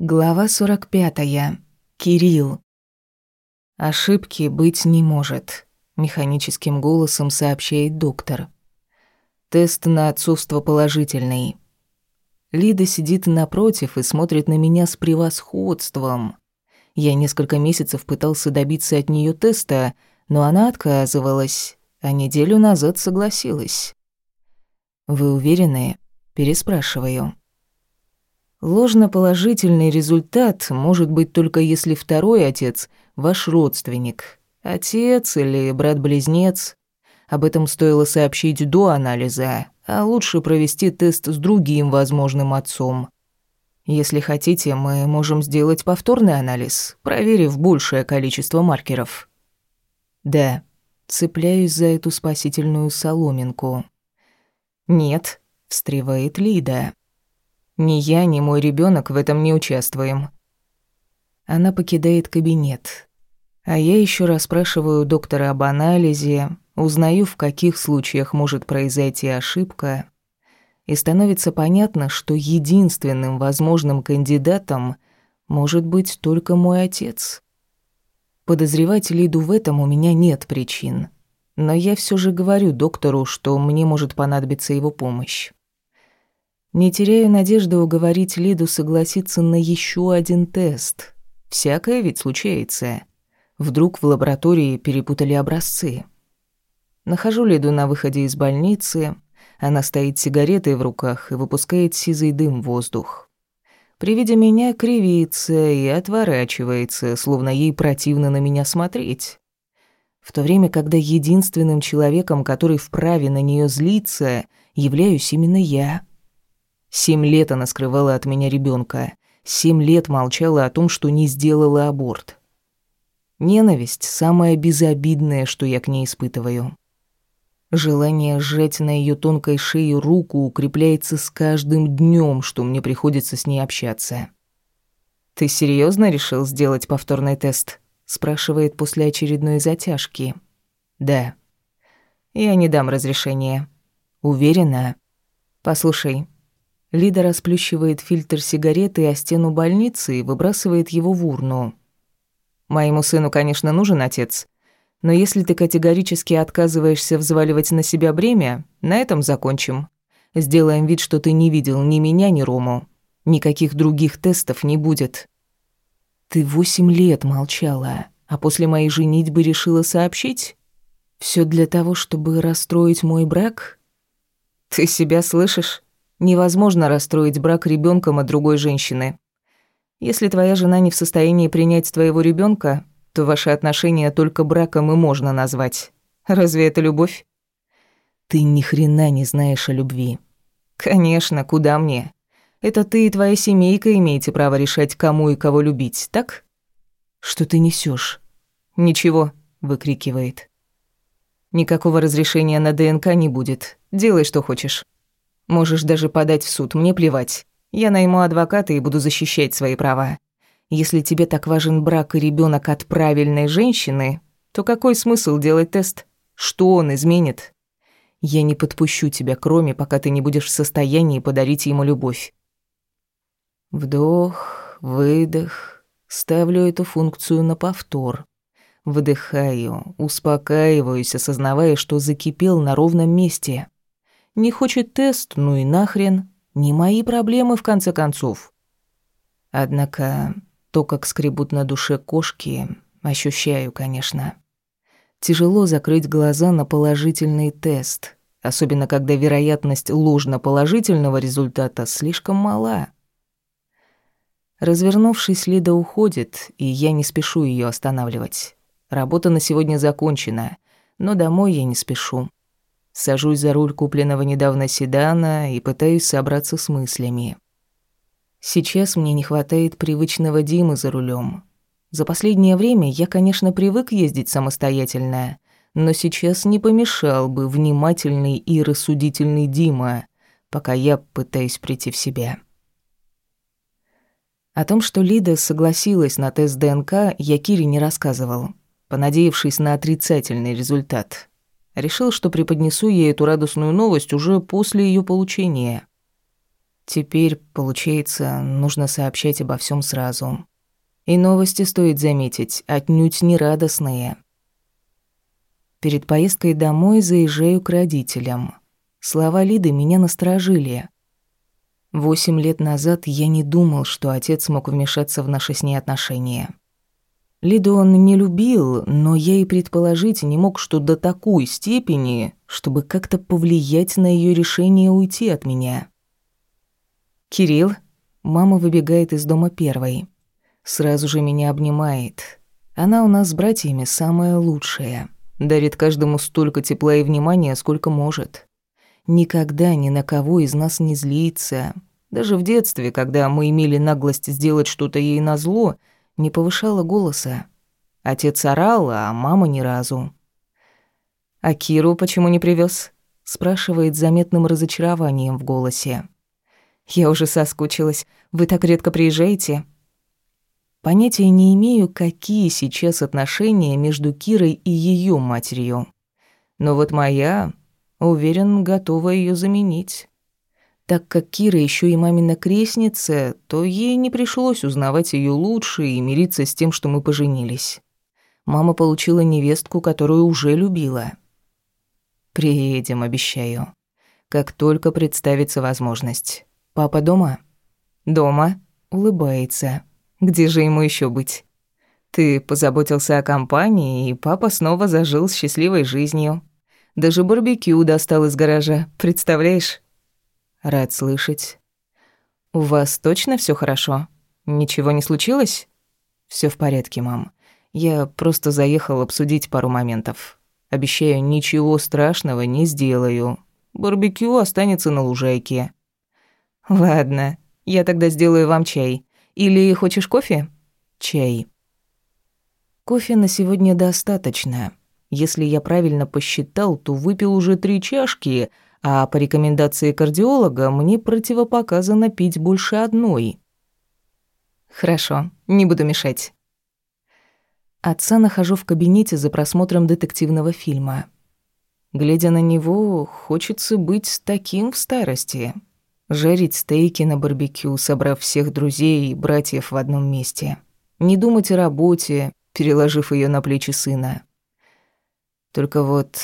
Глава 45. Кирилл. Ошибки быть не может, механическим голосом сообщает доктор. Тест на отцовство положительный. Лида сидит напротив и смотрит на меня с превосходством. Я несколько месяцев пытался добиться от нее теста, но она отказывалась, а неделю назад согласилась. Вы уверены? переспрашиваю. Ложноположительный результат может быть только если второй отец – ваш родственник. Отец или брат-близнец. Об этом стоило сообщить до анализа, а лучше провести тест с другим возможным отцом. Если хотите, мы можем сделать повторный анализ, проверив большее количество маркеров. Да, цепляюсь за эту спасительную соломинку. Нет, встревает Лида. Ни я, ни мой ребенок в этом не участвуем. Она покидает кабинет. А я еще раз спрашиваю доктора об анализе, узнаю, в каких случаях может произойти ошибка, и становится понятно, что единственным возможным кандидатом может быть только мой отец. Подозревать Лиду в этом у меня нет причин, но я все же говорю доктору, что мне может понадобиться его помощь. Не теряю надежды уговорить Лиду согласиться на еще один тест. Всякое ведь случается. Вдруг в лаборатории перепутали образцы. Нахожу Лиду на выходе из больницы. Она стоит с сигаретой в руках и выпускает сизый дым в воздух. При виде меня кривится и отворачивается, словно ей противно на меня смотреть. В то время, когда единственным человеком, который вправе на нее злиться, являюсь именно я — Семь лет она скрывала от меня ребенка. Семь лет молчала о том, что не сделала аборт. Ненависть — самое безобидное, что я к ней испытываю. Желание сжать на ее тонкой шее руку укрепляется с каждым днем, что мне приходится с ней общаться. «Ты серьезно решил сделать повторный тест?» — спрашивает после очередной затяжки. «Да». «Я не дам разрешения». «Уверена?» «Послушай, Лида расплющивает фильтр сигареты о стену больницы и выбрасывает его в урну. «Моему сыну, конечно, нужен отец, но если ты категорически отказываешься взваливать на себя бремя, на этом закончим. Сделаем вид, что ты не видел ни меня, ни Рому. Никаких других тестов не будет». «Ты восемь лет молчала, а после моей женитьбы решила сообщить? Все для того, чтобы расстроить мой брак?» «Ты себя слышишь?» Невозможно расстроить брак ребенком от другой женщины. Если твоя жена не в состоянии принять твоего ребенка, то ваши отношения только браком и можно назвать. Разве это любовь? Ты ни хрена не знаешь о любви. Конечно, куда мне? Это ты и твоя семейка имеете право решать, кому и кого любить, так? Что ты несешь? Ничего, выкрикивает. Никакого разрешения на ДНК не будет. Делай, что хочешь. Можешь даже подать в суд, мне плевать. Я найму адвоката и буду защищать свои права. Если тебе так важен брак и ребенок от правильной женщины, то какой смысл делать тест? Что он изменит? Я не подпущу тебя к Роме, пока ты не будешь в состоянии подарить ему любовь. Вдох, выдох. Ставлю эту функцию на повтор. Выдыхаю, успокаиваюсь, осознавая, что закипел на ровном месте. Не хочет тест, ну и нахрен. Не мои проблемы, в конце концов. Однако то, как скребут на душе кошки, ощущаю, конечно. Тяжело закрыть глаза на положительный тест, особенно когда вероятность ложно-положительного результата слишком мала. Развернувшись, Лида уходит, и я не спешу ее останавливать. Работа на сегодня закончена, но домой я не спешу. Сажусь за руль купленного недавно седана и пытаюсь собраться с мыслями. Сейчас мне не хватает привычного Димы за рулем. За последнее время я, конечно, привык ездить самостоятельно, но сейчас не помешал бы внимательный и рассудительный Дима, пока я пытаюсь прийти в себя. О том, что Лида согласилась на тест ДНК, я Кире не рассказывал, понадеявшись на отрицательный результат. Решил, что преподнесу ей эту радостную новость уже после ее получения. Теперь, получается, нужно сообщать обо всем сразу. И новости, стоит заметить, отнюдь не радостные. Перед поездкой домой заезжаю к родителям. Слова Лиды меня насторожили. Восемь лет назад я не думал, что отец мог вмешаться в наши с ней отношения. Лиду он не любил, но я и предположить не мог, что до такой степени, чтобы как-то повлиять на ее решение уйти от меня. «Кирилл?» Мама выбегает из дома первой. Сразу же меня обнимает. Она у нас с братьями самая лучшая. Дарит каждому столько тепла и внимания, сколько может. Никогда ни на кого из нас не злится. Даже в детстве, когда мы имели наглость сделать что-то ей назло, не повышала голоса. Отец орал, а мама ни разу. «А Киру почему не привез? спрашивает с заметным разочарованием в голосе. Я уже соскучилась. Вы так редко приезжаете?» Понятия не имею, какие сейчас отношения между Кирой и ее матерью. Но вот моя, уверен, готова ее заменить. Так как Кира еще и мамина крестница, то ей не пришлось узнавать ее лучше и мириться с тем, что мы поженились. Мама получила невестку, которую уже любила. Приедем, обещаю. Как только представится возможность. «Папа дома?» «Дома», — улыбается. «Где же ему еще быть?» «Ты позаботился о компании, и папа снова зажил счастливой жизнью. Даже барбекю достал из гаража, представляешь?» «Рад слышать». «У вас точно все хорошо? Ничего не случилось?» Все в порядке, мам. Я просто заехал обсудить пару моментов. Обещаю, ничего страшного не сделаю. Барбекю останется на лужайке. «Ладно, я тогда сделаю вам чай. Или хочешь кофе?» «Чай». Кофе на сегодня достаточно. Если я правильно посчитал, то выпил уже три чашки, а по рекомендации кардиолога мне противопоказано пить больше одной. Хорошо, не буду мешать. Отца нахожу в кабинете за просмотром детективного фильма. Глядя на него, хочется быть таким в старости жарить стейки на барбекю, собрав всех друзей и братьев в одном месте. Не думать о работе, переложив ее на плечи сына. Только вот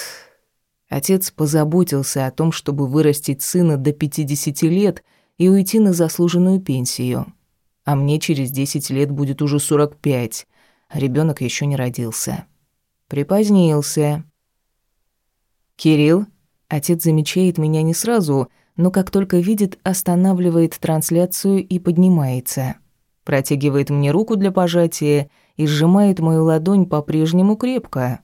отец позаботился о том, чтобы вырастить сына до 50 лет и уйти на заслуженную пенсию. А мне через 10 лет будет уже 45, а ребенок еще не родился. Припозднился. «Кирилл?» Отец замечает меня не сразу — но как только видит, останавливает трансляцию и поднимается. Протягивает мне руку для пожатия и сжимает мою ладонь по-прежнему крепко.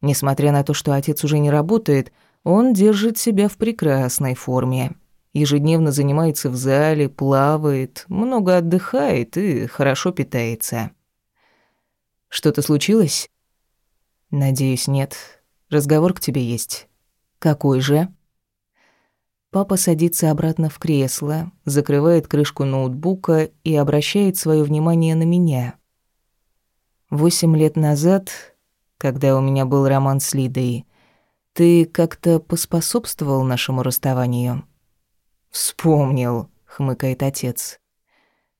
Несмотря на то, что отец уже не работает, он держит себя в прекрасной форме. Ежедневно занимается в зале, плавает, много отдыхает и хорошо питается. Что-то случилось? Надеюсь, нет. Разговор к тебе есть. Какой же? Папа садится обратно в кресло, закрывает крышку ноутбука и обращает свое внимание на меня. Восемь лет назад, когда у меня был роман с Лидой, ты как-то поспособствовал нашему расставанию? Вспомнил, хмыкает отец.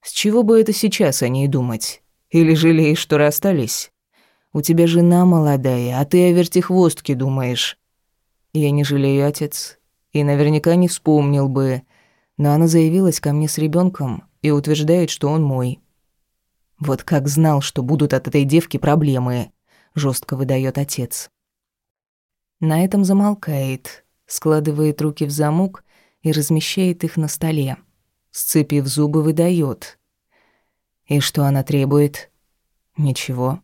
С чего бы это сейчас о ней думать? Или жалеешь, что расстались? У тебя жена молодая, а ты о вертихвостке думаешь. Я не жалею, отец и наверняка не вспомнил бы, но она заявилась ко мне с ребенком и утверждает, что он мой. Вот как знал, что будут от этой девки проблемы, жестко выдает отец. На этом замолкает, складывает руки в замок и размещает их на столе. Сцепив зубы, выдает. И что она требует? Ничего.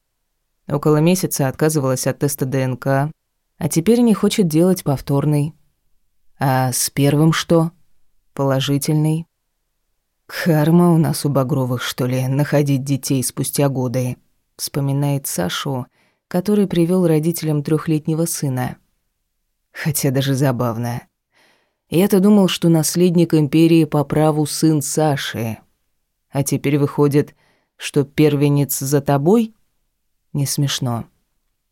Около месяца отказывалась от теста ДНК, а теперь не хочет делать повторный. А с первым что? Положительный? Карма у нас у Багровых, что ли, находить детей спустя годы. Вспоминает Сашу, который привел родителям трехлетнего сына. Хотя даже забавно. Я-то думал, что наследник империи по праву сын Саши. А теперь выходит, что первенец за тобой? Не смешно.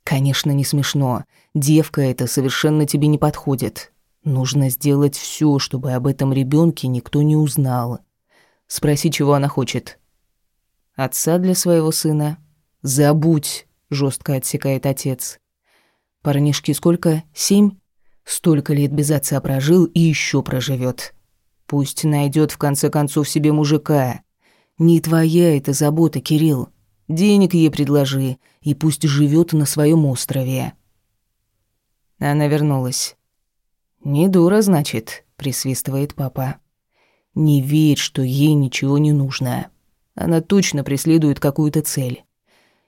Конечно, не смешно. Девка эта совершенно тебе не подходит. Нужно сделать все, чтобы об этом ребенке никто не узнал. Спроси, чего она хочет. Отца для своего сына? Забудь, жестко отсекает отец. Парнишке сколько? Семь? Столько лет без отца прожил и еще проживет. Пусть найдет в конце концов себе мужика. Не твоя это забота, Кирилл. Денег ей предложи, и пусть живет на своем острове. Она вернулась. «Не дура, значит», — присвистывает папа. «Не верь, что ей ничего не нужно. Она точно преследует какую-то цель.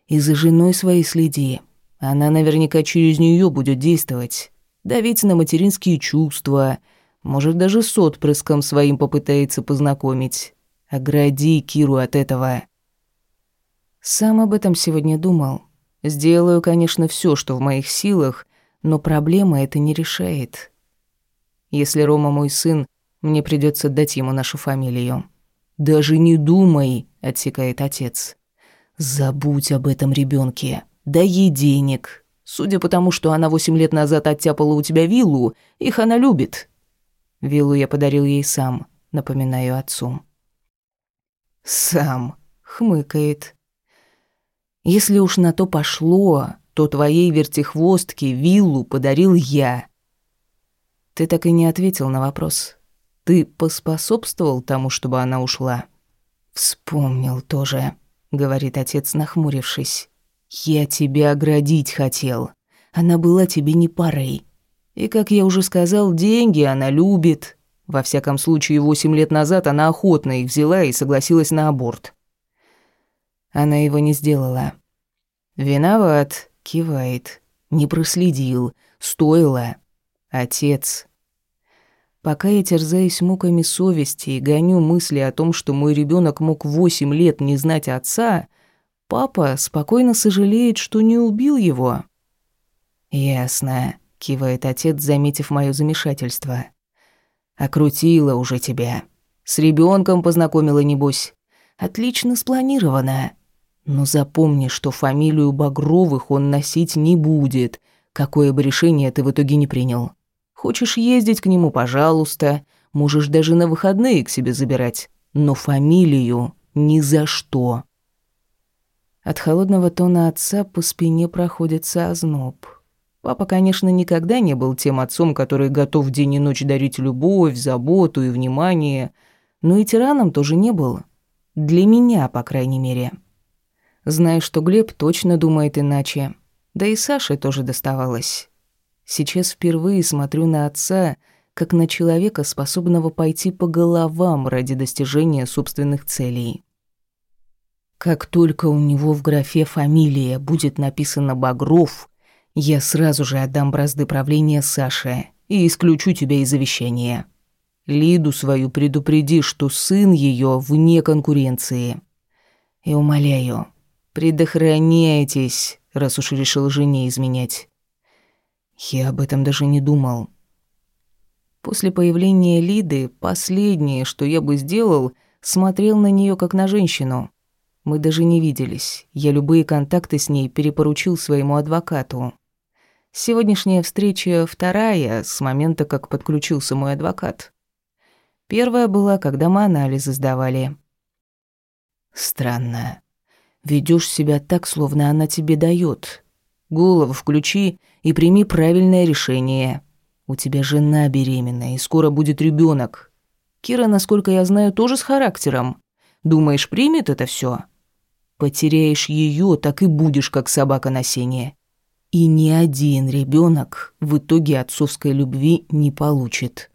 И за женой своей следи. Она наверняка через нее будет действовать. Давить на материнские чувства. Может, даже с отпрыском своим попытается познакомить. Огради Киру от этого». Сам об этом сегодня думал. Сделаю, конечно, все, что в моих силах, но проблема это не решает. Если Рома мой сын, мне придется дать ему нашу фамилию. Даже не думай, отсекает отец. Забудь об этом ребенке. Дай ей денег. Судя по тому, что она восемь лет назад оттяпала у тебя виллу, их она любит. Виллу я подарил ей сам, напоминаю отцу. Сам, хмыкает. Если уж на то пошло, то твоей вертихвостке виллу подарил я. Ты так и не ответил на вопрос. Ты поспособствовал тому, чтобы она ушла? Вспомнил тоже, говорит отец, нахмурившись. Я тебя оградить хотел. Она была тебе не парой. И, как я уже сказал, деньги она любит. Во всяком случае, восемь лет назад она охотно их взяла и согласилась на аборт. Она его не сделала. «Виноват», — кивает. «Не проследил. Стоило. Отец. Пока я терзаюсь муками совести и гоню мысли о том, что мой ребенок мог восемь лет не знать отца, папа спокойно сожалеет, что не убил его. «Ясно», — кивает отец, заметив мое замешательство. «Окрутила уже тебя. С ребенком познакомила, небось. Отлично спланировано. Но запомни, что фамилию Багровых он носить не будет, какое бы решение ты в итоге не принял. Хочешь ездить к нему, пожалуйста. Можешь даже на выходные к себе забирать. Но фамилию ни за что. От холодного тона отца по спине проходится озноб. Папа, конечно, никогда не был тем отцом, который готов день и ночь дарить любовь, заботу и внимание, но и тираном тоже не был. Для меня, по крайней мере. Знаю, что Глеб точно думает иначе. Да и Саше тоже доставалось. Сейчас впервые смотрю на отца, как на человека, способного пойти по головам ради достижения собственных целей. Как только у него в графе «фамилия» будет написано «Багров», я сразу же отдам бразды правления Саше и исключу тебя из завещания. Лиду свою предупреди, что сын ее вне конкуренции. И умоляю, предохраняйтесь, раз уж решил жене изменять. Я об этом даже не думал. После появления Лиды последнее, что я бы сделал, смотрел на нее как на женщину. Мы даже не виделись. Я любые контакты с ней перепоручил своему адвокату. Сегодняшняя встреча вторая с момента, как подключился мой адвокат. Первая была, когда мы анализы сдавали. Странно. Ведёшь себя так, словно она тебе даёт. Голову включи и прими правильное решение. У тебя жена беременная, и скоро будет ребенок. Кира, насколько я знаю, тоже с характером. Думаешь, примет это все? Потеряешь ее, так и будешь как собака на сене. И ни один ребенок в итоге отцовской любви не получит.